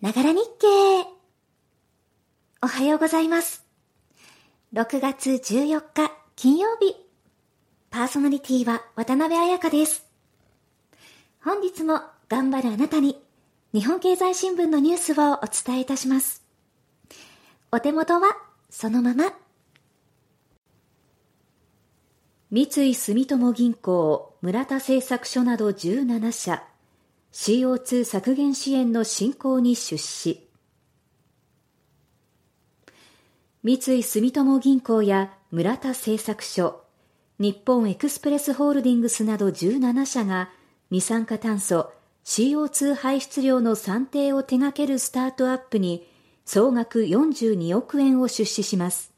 ながら日経。おはようございます。6月14日金曜日。パーソナリティは渡辺彩香です。本日も頑張るあなたに日本経済新聞のニュースをお伝えいたします。お手元はそのまま。三井住友銀行、村田製作所など17社、CO2 削減支援の進行に出資。三井住友銀行や村田製作所、日本エクスプレスホールディングスなど17社が二酸化炭素 CO2 排出量の算定を手掛けるスタートアップに総額42億円を出資します。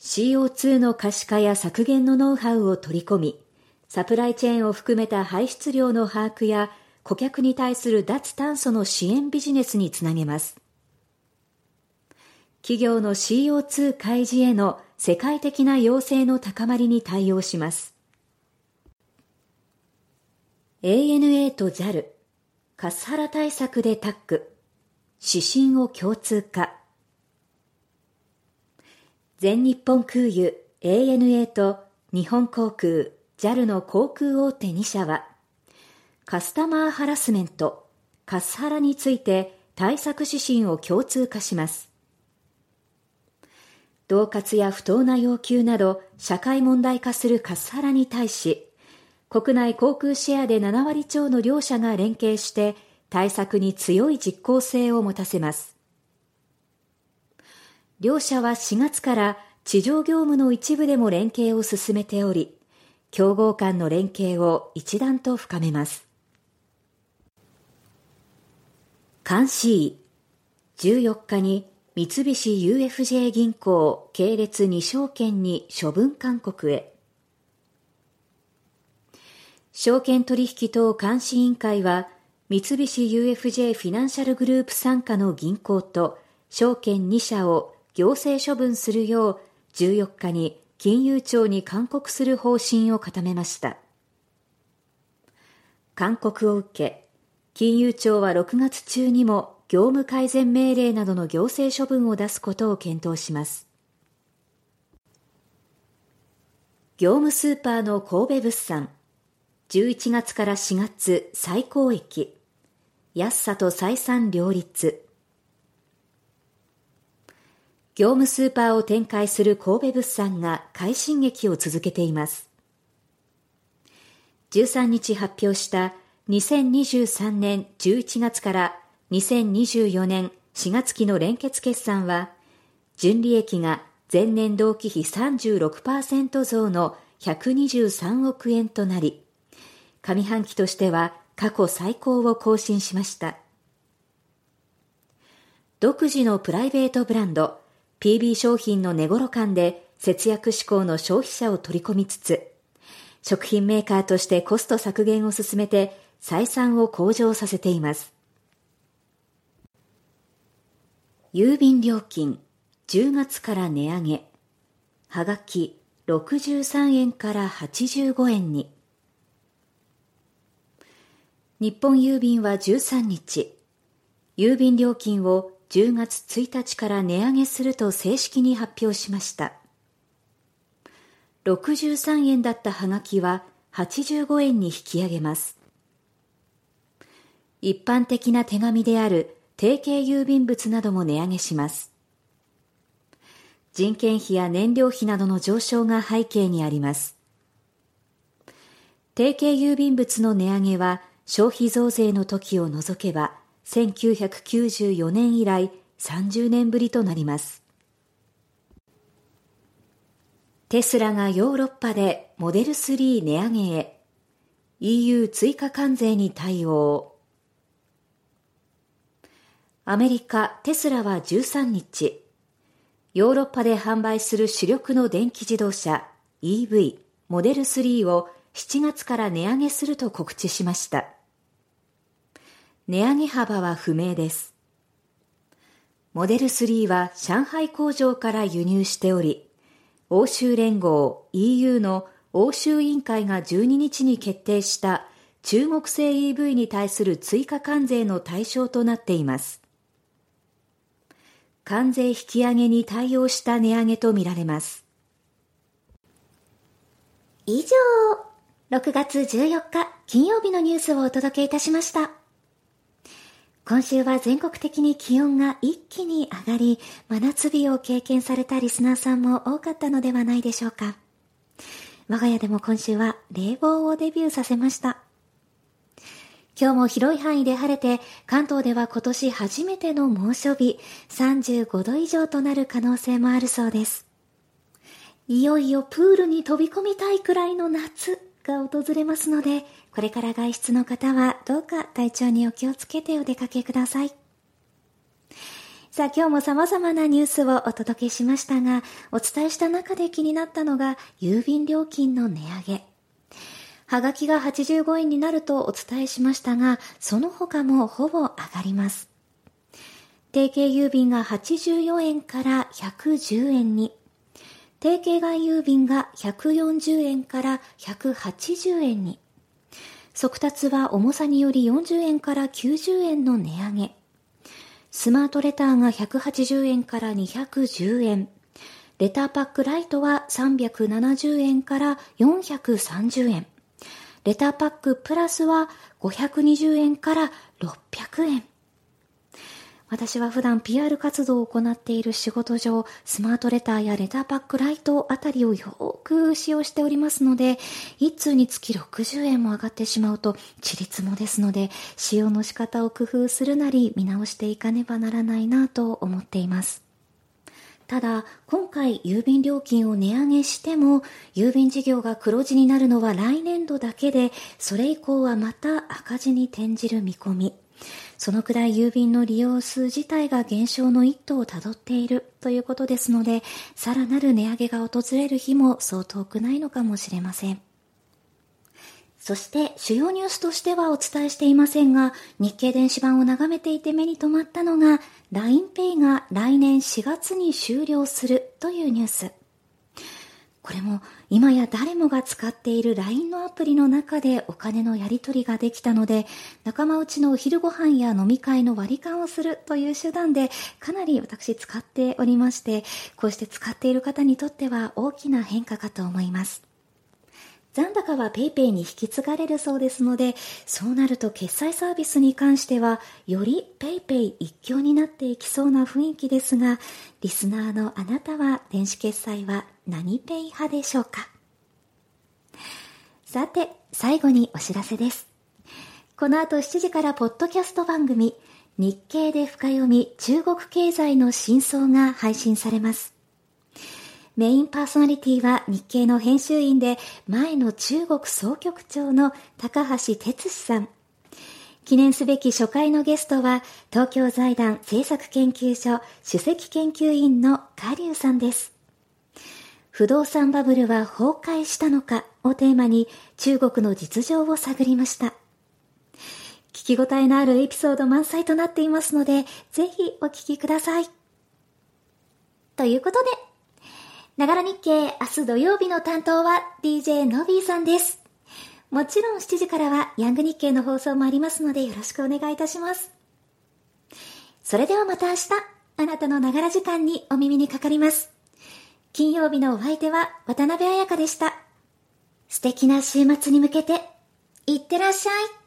CO2 の可視化や削減のノウハウを取り込み、サプライチェーンを含めた排出量の把握や顧客に対する脱炭素の支援ビジネスにつなげます。企業の CO2 開示への世界的な要請の高まりに対応します。ANA と JAL、カスハラ対策でタッグ、指針を共通化。全日本空輸 ANA と日本航空 JAL の航空大手2社は、カスタマーハラスメント、カスハラについて対策指針を共通化します。恫喝や不当な要求など社会問題化するカスハラに対し、国内航空シェアで7割超の両社が連携して対策に強い実効性を持たせます。両社は4月から地上業務の一部でも連携を進めており、競合間の連携を一段と深めます。監視医14日に三菱 UFJ 銀行系列2証券に処分勧告へ証券取引等監視委員会は三菱 UFJ フィナンシャルグループ傘下の銀行と証券2社を行政処分するよう14日に金融庁に勧告する方針を固めました。勧告を受け、金融庁は6月中にも業務改善命令などの行政処分を出すことを検討します。業務スーパーの神戸物産、11月から4月最高益、安さと採算両立、業務スーパーを展開する神戸物産が快進撃を続けています。13日発表した2023年11月から2024年4月期の連結決算は、純利益が前年同期比36%増の123億円となり、上半期としては過去最高を更新しました。独自のプライベートブランド、PB 商品の値頃感で節約志向の消費者を取り込みつつ、食品メーカーとしてコスト削減を進めて採算を向上させています。郵便料金10月から値上げ。はがき63円から85円に。日本郵便は13日、郵便料金を10月1日から値上げすると正式に発表しました。63円だったはがきは85円に引き上げます。一般的な手紙である定型郵便物なども値上げします。人件費や燃料費などの上昇が背景にあります。定型郵便物の値上げは消費増税の時を除けば1994年以来30年ぶりとなります。テスラがヨーロッパでモデル3値上げへ。EU 追加関税に対応。アメリカテスラは13日ヨーロッパで販売する主力の電気自動車 EV モデル3を7月から値上げすると告知しました。値上げ幅は不明です。モデル3は上海工場から輸入しており、欧州連合 EU の欧州委員会が12日に決定した中国製 EV に対する追加関税の対象となっています。関税引き上げに対応した値上げとみられます。以上、6月14日金曜日のニュースをお届けいたしました。今週は全国的に気温が一気に上がり、真夏日を経験されたリスナーさんも多かったのではないでしょうか。我が家でも今週は冷房をデビューさせました。今日も広い範囲で晴れて、関東では今年初めての猛暑日、35度以上となる可能性もあるそうです。いよいよプールに飛び込みたいくらいの夏が訪れますので、これから外出の方はどうか体調にお気をつけてお出かけください。さあ今日も様々なニュースをお届けしましたが、お伝えした中で気になったのが郵便料金の値上げ。はがきが85円になるとお伝えしましたが、その他もほぼ上がります。定型郵便が84円から110円に、定型外郵便が140円から180円に、速達は重さにより40円から90円の値上げ、スマートレターが180円から210円、レターパックライトは370円から430円、レターパックプラスは520円から600円。私は普段 PR 活動を行っている仕事上、スマートレターやレターパックライトあたりをよく使用しておりますので、1通につき60円も上がってしまうと、ちりつもですので、使用の仕方を工夫するなり見直していかねばならないなと思っています。ただ、今回郵便料金を値上げしても、郵便事業が黒字になるのは来年度だけで、それ以降はまた赤字に転じる見込み。そのくらい郵便の利用数自体が減少の一途をたどっているということですので、さらなる値上げが訪れる日もそう遠くないのかもしれません。そして主要ニュースとしてはお伝えしていませんが、日経電子版を眺めていて目に留まったのが、LINEPay が来年4月に終了するというニュース。これも今や誰もが使っている LINE のアプリの中でお金のやり取りができたので、仲間内のお昼ご飯や飲み会の割り勘をするという手段でかなり私使っておりまして、こうして使っている方にとっては大きな変化かと思います。残高は PayPay に引き継がれるそうですので、そうなると決済サービスに関しては、より PayPay 一強になっていきそうな雰囲気ですが、リスナーのあなたは電子決済は何 Pay 派でしょうか？さて、最後にお知らせです。この後7時からポッドキャスト番組、日経で深読み中国経済の真相が配信されます。メインパーソナリティは日経の編集員で前の中国総局長の高橋哲司さん。記念すべき初回のゲストは東京財団政策研究所首席研究員のカリュウさんです。不動産バブルは崩壊したのかをテーマに中国の実情を探りました。聞き応えのあるエピソード満載となっていますので、ぜひお聞きください。ということで、ながら日経明日土曜日の担当は DJ のびーさんです。もちろん7時からはヤング日経の放送もありますのでよろしくお願いいたします。それではまた明日、あなたのながら時間にお耳にかかります。金曜日のお相手は渡辺彩香でした。素敵な週末に向けて、いってらっしゃい。